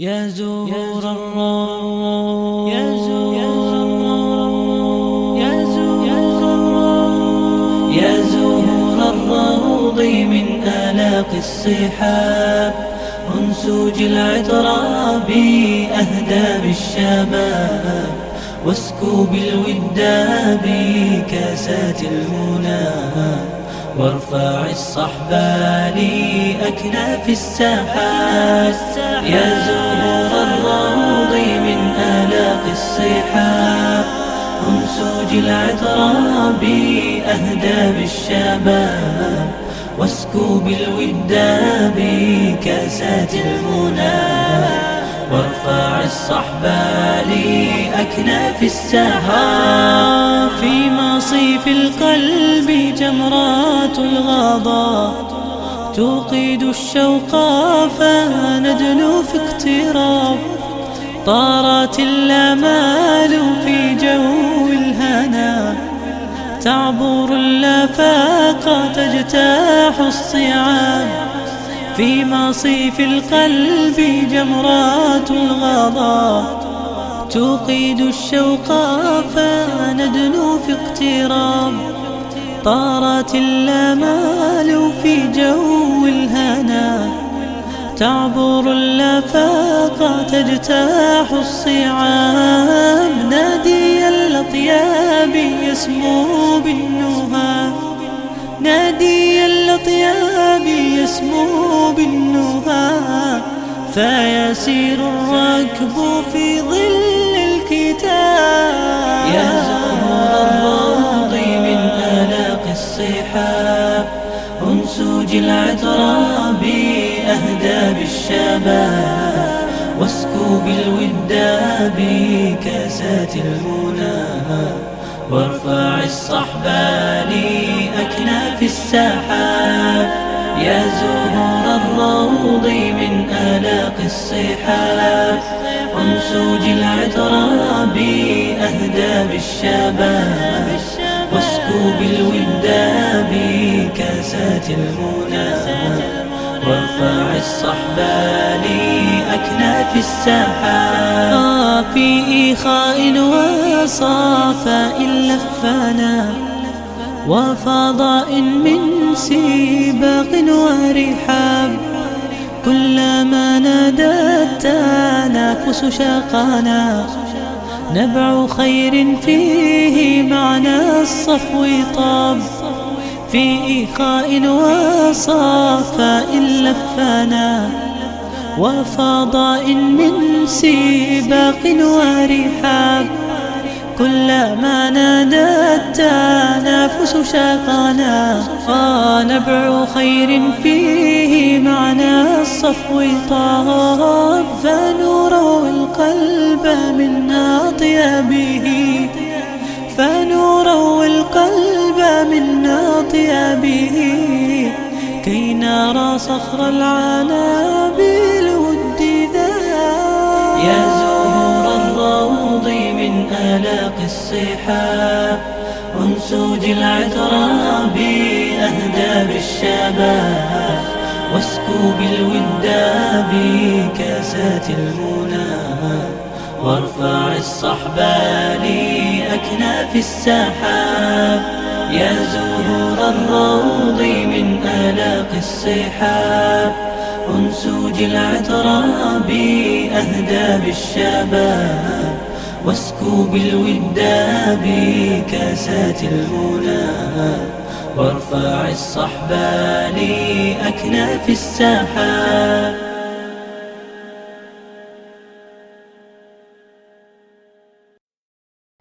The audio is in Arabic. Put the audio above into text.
يا زهور الروض يا زهور يا زهور يا زهور الروض من آلاق الصحاب أنسوج العتراب أهداب الشباب واسكوب الوداب كاسات المنى وارفع الصحبة لأكناف السحاب يا زهور الروض من آلاق الصحاب. أنسوج العتراب أهداب الشباب. واسكوب الوداب كاسات المنى وارفع الصحبة لأكناف السحاب في مصيف القلب جمرات الغضا. توقد الشوق فندنو في اقتراب. طارت الأمال في جو الهنا. تعبر اللفاق تجتاح الصعاب. في مصيف القلب جمرات الغضا. توقد الشوق فندنو في اقتراب. طارت الامال في جو الهنا. تعبر اللفاق تجتاح الصعاب. نادي الأطياب يسمو بالنهى. نادي الأطياب يسمو بالنهى. فيسير الركب في ظل أنسوج العتراب أهداب الشباب واسكوب الوداب كاسات المنى وارفع الصحبة لأكناف السحاب يا زهور الروض من آلاق الصحاب أنسوج العتراب أهداب الشباب واسكوب الوداب كاسات المنى وارفع الصحبة لأكناف السحاب في إيخاء وصافاء لفانا وفضاء من سباق ورحاب. كلما نادى التنافس شاقانا. نبع خير فيه معنى الصفو طاب. في إيقاء وصافاء لفانا وفضاء من سباق ورحاب كلما نادى التنافس شاقنا ونبع خير فيه معنى الصفو طاب فنروي القلب من أطيابه من أطيابه كي نرى صخر العلا بالود ذا يا زهور الروض من آلاق الصحاب أنسوج العتراب أهداب الشباب واسكوب الوداب كاسات المنى وارفع الصحبة لأكناف السحاب يا زهور الروض من آلاق الصحاب أنسوج العتراب أهداب الشباب واسكوب الوداب كاسات المنى وارفع الصحبة لأكناف السحاب.